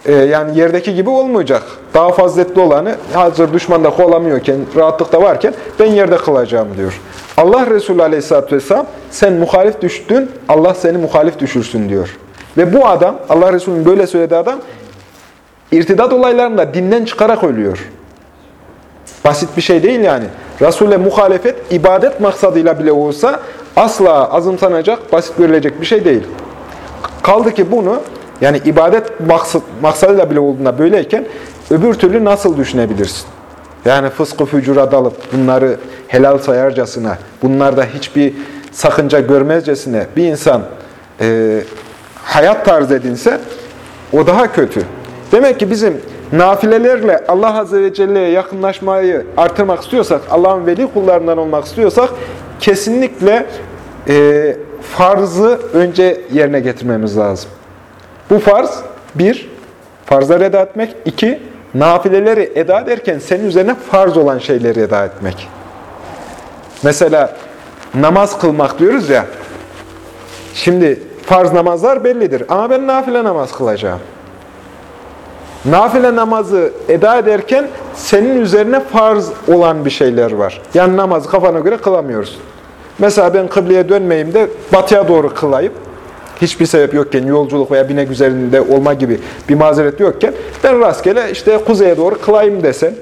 e, yani yerdeki gibi olmayacak. Daha faziletli olanı hazır düşmanda kovalamıyorken, rahatlıkta varken ben yerde kılacağım diyor. Allah Resulü Aleyhisselatü Vesselam sen muhalif düştün, Allah seni muhalif düşürsün diyor. Ve bu adam, Allah Resulü'nün böyle söylediği adam irtidat olaylarında dinden çıkarak ölüyor. Basit bir şey değil yani. Resul'e muhalefet ibadet maksadıyla bile olsa asla azımsanacak, basit görülecek bir şey değil. Kaldı ki bunu yani ibadet maksad, maksadıyla bile olduğunda böyleyken öbür türlü nasıl düşünebilirsin? Yani fıskı fücura dalıp bunları helal sayarcasına, bunlarda hiçbir sakınca görmezcesine bir insan e, hayat tarzı edinse o daha kötü. Demek ki bizim nafilelerle Allah Azze ve Celle'ye yakınlaşmayı artırmak istiyorsak, Allah'ın veli kullarından olmak istiyorsak, kesinlikle e, farzı önce yerine getirmemiz lazım. Bu farz, bir, farzları eda etmek, iki, nafileleri eda ederken senin üzerine farz olan şeyleri eda etmek. Mesela namaz kılmak diyoruz ya, şimdi farz namazlar bellidir ama ben nafile namaz kılacağım. Nafile namazı eda ederken senin üzerine farz olan bir şeyler var. Yani namazı kafana göre kılamıyorsun. Mesela ben kıbleye dönmeyeyim de batıya doğru kılayım. Hiçbir sebep yokken, yolculuk veya binek üzerinde olma gibi bir mazeret yokken ben rastgele işte kuzeye doğru kılayım desen.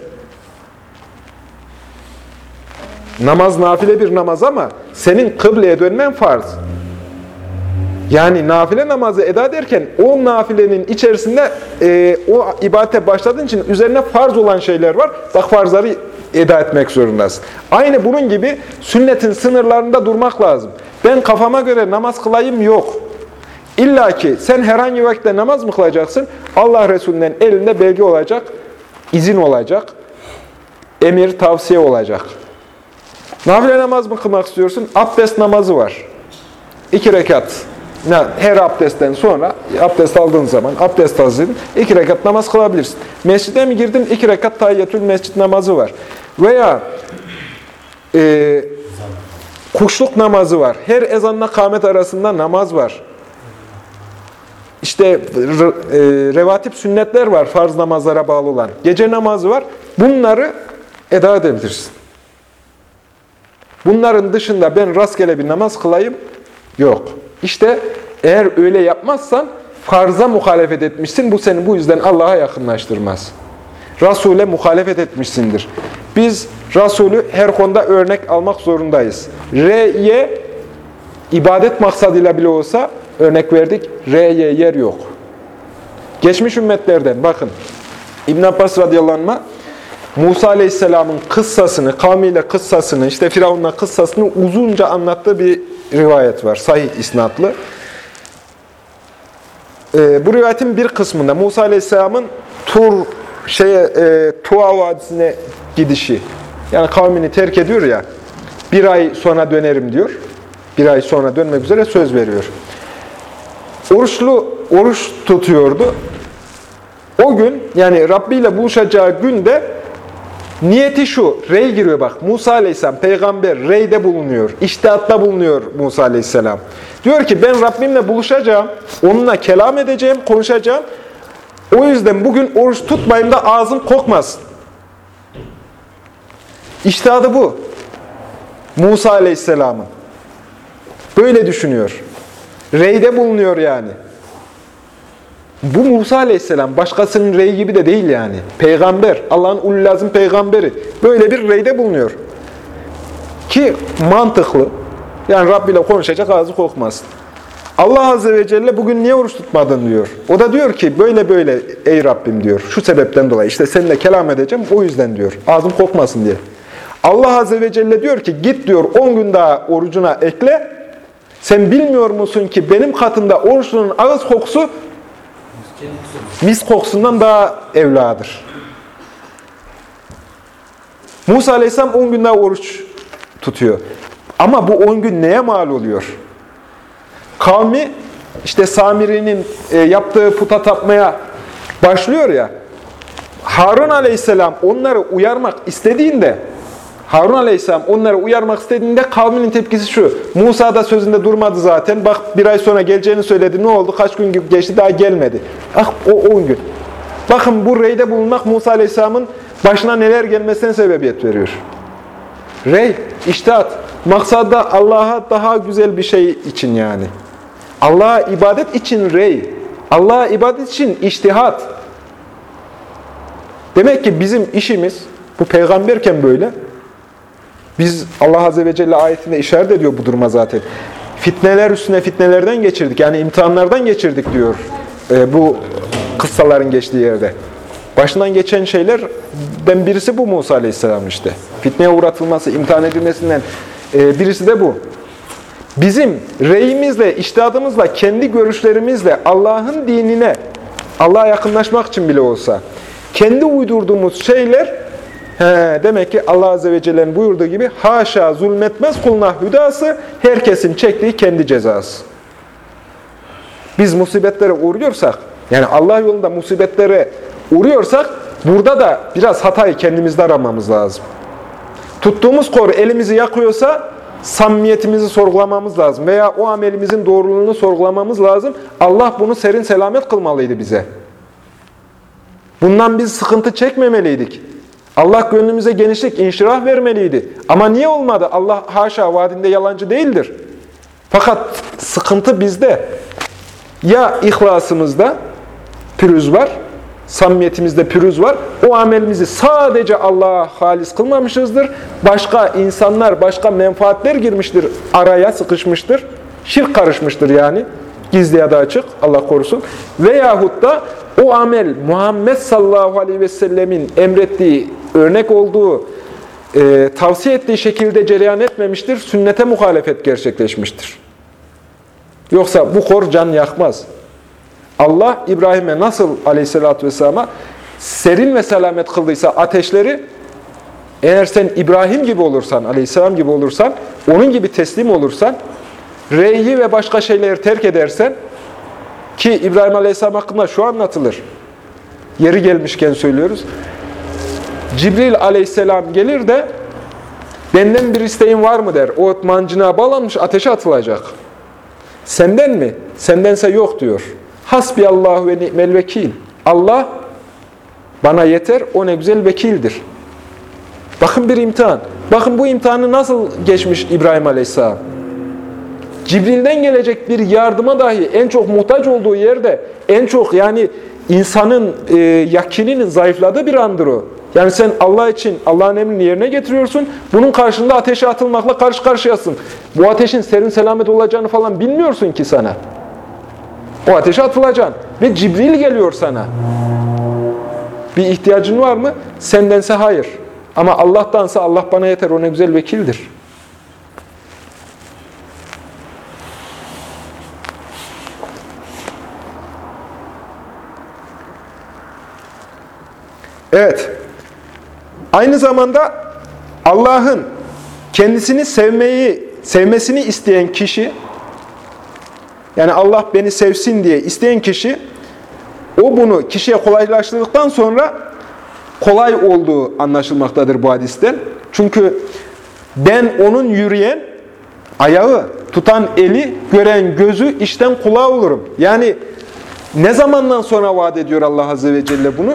Namaz nafile bir namaz ama senin kıbleye dönmen farz. Yani nafile namazı eda ederken o nafilenin içerisinde e, o ibadete başladığın için üzerine farz olan şeyler var. Bak farzları eda etmek zorundasın. Aynı bunun gibi sünnetin sınırlarında durmak lazım. Ben kafama göre namaz kılayım yok. İlla ki sen herhangi bir vakitte namaz mı kılacaksın? Allah Resulü'nden elinde belge olacak, izin olacak, emir, tavsiye olacak. Nafile namaz mı kılmak istiyorsun? Abdest namazı var. İki rekat. Her abdestten sonra, abdest aldığın zaman, abdest hazırladın, iki rekat namaz kılabilirsin. Mescide mi girdin? İki rekat tahiyyatül mescid namazı var. Veya e, kuşluk namazı var. Her ezanla kâmet arasında namaz var. İşte e, revatip sünnetler var farz namazlara bağlı olan. Gece namazı var. Bunları eda edebilirsin. Bunların dışında ben rastgele bir namaz kılayım, yok. İşte eğer öyle yapmazsan farza muhalefet etmişsin. Bu seni bu yüzden Allah'a yakınlaştırmaz. Resul'e muhalefet etmişsindir. Biz Resul'ü her konuda örnek almak zorundayız. Re'ye ibadet maksadıyla bile olsa örnek verdik. Re'ye yer yok. Geçmiş ümmetlerden bakın. İbn Abbas radıyallahu anh Musa aleyhisselamın kıssasını, kavmiyle kıssasını, işte Firavun'la kıssasını uzunca anlattığı bir rivayet var. Sahih isnatlı. Ee, bu rivayetin bir kısmında Musa aleyhisselamın Tur şeye e, Tuğa Vadisi'ne gidişi. Yani kavmini terk ediyor ya. Bir ay sonra dönerim diyor. Bir ay sonra dönmek üzere söz veriyor. Oruçlu oruç tutuyordu. O gün yani Rabbi ile buluşacağı günde niyeti şu. Rey giriyor bak. Musa aleyhisselam peygamber reyde bulunuyor. İştihatta bulunuyor Musa aleyhisselam. Diyor ki ben Rabbimle buluşacağım. Onunla kelam edeceğim, konuşacağım. O yüzden bugün oruç tutmayayım da ağzım kokmasın. İştihadı bu. Musa Aleyhisselam'ın. Böyle düşünüyor. Reyde bulunuyor yani. Bu Musa Aleyhisselam başkasının rey gibi de değil yani. Peygamber, Allah'ın ullazım peygamberi. Böyle bir reyde bulunuyor. Ki mantıklı. Yani Rabbi ile konuşacak ağzı kokmasın. Allah Azze ve Celle bugün niye oruç tutmadın diyor. O da diyor ki böyle böyle ey Rabbim diyor. Şu sebepten dolayı işte seninle kelam edeceğim o yüzden diyor. Ağzım kokmasın diye. Allah Azze ve Celle diyor ki git diyor 10 gün daha orucuna ekle. Sen bilmiyor musun ki benim katımda oruçlunun ağız kokusu mis kokusundan daha evladır. Musa Aleyhisselam 10 gün oruç tutuyor. Ama bu 10 gün neye mal oluyor? Kavmi işte Samiri'nin e, yaptığı puta tapmaya başlıyor ya. Harun aleyhisselam onları uyarmak istediğinde Harun aleyhisselam onları uyarmak istediğinde kavminin tepkisi şu. Musa da sözünde durmadı zaten. Bak bir ay sonra geleceğini söyledi. Ne oldu? Kaç gün geçti daha gelmedi. Ah o 10 gün. Bakın bu reyde bulunmak Musa aleyhisselamın başına neler gelmesine sebebiyet veriyor. Rey, iştihat. Maksada Allah'a daha güzel bir şey için yani. Allah'a ibadet için rey. Allah'a ibadet için iştihat. Demek ki bizim işimiz, bu peygamberken böyle, biz Allah Azze ve Celle ayetinde işaret ediyor bu duruma zaten. Fitneler üstüne fitnelerden geçirdik. Yani imtihanlardan geçirdik diyor e, bu kıssaların geçtiği yerde. Başından geçen şeylerden birisi bu Musa Aleyhisselam işte. Fitneye uğratılması, imtihan edilmesinden e, birisi de bu. Bizim reyimizle, iştihadımızla, kendi görüşlerimizle Allah'ın dinine, Allah'a yakınlaşmak için bile olsa, kendi uydurduğumuz şeyler, he, demek ki Allah Azze ve Celle'nin buyurduğu gibi, haşa zulmetmez kuluna hüdası, herkesin çektiği kendi cezası. Biz musibetlere uğruyorsak, yani Allah yolunda musibetlere uğruyorsak, burada da biraz hatayı kendimizde aramamız lazım. Tuttuğumuz kor elimizi yakıyorsa, samimiyetimizi sorgulamamız lazım veya o amelimizin doğruluğunu sorgulamamız lazım. Allah bunu serin selamet kılmalıydı bize. Bundan biz sıkıntı çekmemeliydik. Allah gönlümüze genişlik, inşirah vermeliydi. Ama niye olmadı? Allah haşa vaadinde yalancı değildir. Fakat sıkıntı bizde. Ya ihlasımızda pürüz var, samimiyetimizde pürüz var. O amelimizi sadece Allah'a halis kılmamışızdır. Başka insanlar, başka menfaatler girmiştir, araya sıkışmıştır. Şirk karışmıştır yani. Gizli ya da açık, Allah korusun. Veyahut da o amel Muhammed sallallahu aleyhi ve sellemin emrettiği, örnek olduğu, e, tavsiye ettiği şekilde cereyan etmemiştir. Sünnete muhalefet gerçekleşmiştir. Yoksa bu kor can yakmaz. Allah İbrahim'e nasıl aleyhissalatü vesselam'a serin ve selamet kıldıysa ateşleri eğer sen İbrahim gibi olursan, aleyhisselam gibi olursan, onun gibi teslim olursan, reyi ve başka şeyleri terk edersen, ki İbrahim aleyhisselam hakkında şu anlatılır, yeri gelmişken söylüyoruz, Cibril aleyhisselam gelir de, benden bir isteğin var mı der, o mancına bağlanmış ateşe atılacak. Senden mi? Sendense yok diyor. Hasbiyallahu ve ni'mel vekil. Allah bana yeter, o ne güzel vekildir. Bakın bir imtihan. Bakın bu imtihanı nasıl geçmiş İbrahim Aleyhisselam. Cibril'den gelecek bir yardıma dahi en çok muhtaç olduğu yerde, en çok yani insanın e, yakininin zayıfladığı bir andır o. Yani sen Allah için Allah'ın emrini yerine getiriyorsun. Bunun karşında ateşe atılmakla karşı karşıyasın. Bu ateşin serin selamet olacağını falan bilmiyorsun ki sana. O ateşe atılacaksın. Ve Cibril geliyor sana. Bir ihtiyacın var mı? Sendense hayır. Ama Allah'tansa Allah bana yeter. O ne güzel vekildir. Evet. Aynı zamanda Allah'ın kendisini sevmeyi, sevmesini isteyen kişi, yani Allah beni sevsin diye isteyen kişi, o bunu kişiye kolaylaştırdıktan sonra kolay olduğu anlaşılmaktadır bu hadisten. Çünkü ben onun yürüyen ayağı, tutan eli, gören gözü, işten kulağı olurum. Yani ne zamandan sonra vaat ediyor Allah Azze ve Celle bunu?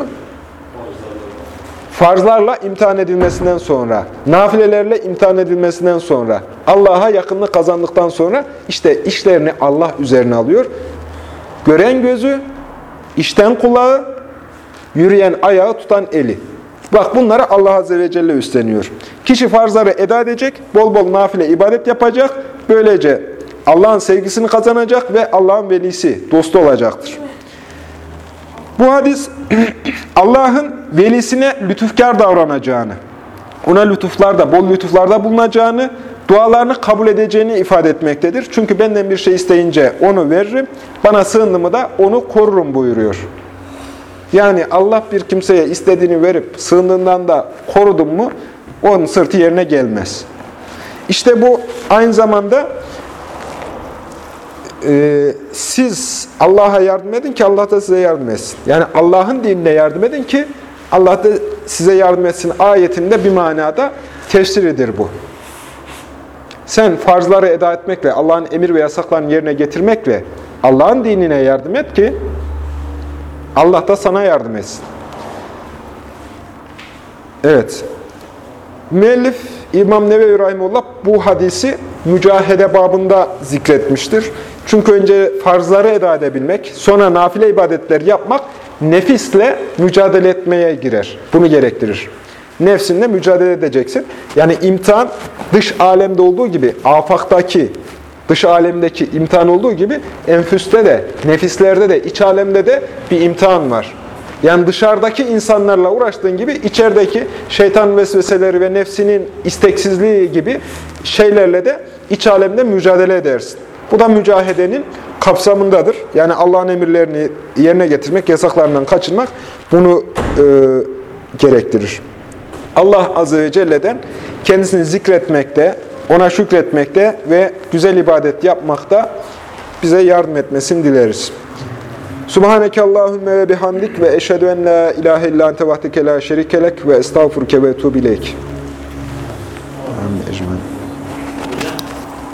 Farzlarla imtihan edilmesinden sonra, nafilelerle imtihan edilmesinden sonra, Allah'a yakınlık kazandıktan sonra işte işlerini Allah üzerine alıyor. Gören gözü, işten kulağı, yürüyen ayağı, tutan eli. Bak bunları Allah Azze ve Celle üstleniyor. Kişi farzları eda edecek, bol bol nafile ibadet yapacak. Böylece Allah'ın sevgisini kazanacak ve Allah'ın velisi, dostu olacaktır. Bu hadis Allah'ın velisine lütufkar davranacağını, ona lütuflarda, bol lütuflarda bulunacağını, dualarını kabul edeceğini ifade etmektedir. Çünkü benden bir şey isteyince onu veririm, bana sığındığımı da onu korurum buyuruyor. Yani Allah bir kimseye istediğini verip sığındığından da korudum mu, onun sırtı yerine gelmez. İşte bu aynı zamanda e, siz Allah'a yardım edin ki Allah da size yardım etsin. Yani Allah'ın dinine yardım edin ki Allah da size yardım etsin ayetinde bir manada tefsiridir bu. Sen farzları eda etmekle, Allah'ın emir ve yasaklarını yerine getirmekle Allah'ın dinine yardım et ki Allah da sana yardım etsin. Evet. Müellif İmam Nevevi Rahimullah bu hadisi mücahede babında zikretmiştir. Çünkü önce farzları eda edebilmek, sonra nafile ibadetler yapmak nefisle mücadele etmeye girer. Bunu gerektirir. Nefsinle mücadele edeceksin. Yani imtihan dış alemde olduğu gibi, afaktaki, dış alemdeki imtihan olduğu gibi enfüste de, nefislerde de, iç alemde de bir imtihan var. Yani dışarıdaki insanlarla uğraştığın gibi içerideki şeytan vesveseleri ve nefsinin isteksizliği gibi şeylerle de iç alemde mücadele edersin. Bu da mücahedenin kapsamındadır. Yani Allah'ın emirlerini yerine getirmek, yasaklarından kaçınmak bunu e, gerektirir. Allah Azze ve Celle'den kendisini zikretmekte, ona şükretmekte ve güzel ibadet yapmakta bize yardım etmesini dileriz. Subhaneke Allahümme ve bihamdik ve eşhedü en la ilahe illa entevahdike la şerikelek ve estağfurke ve etubileyk. Amin.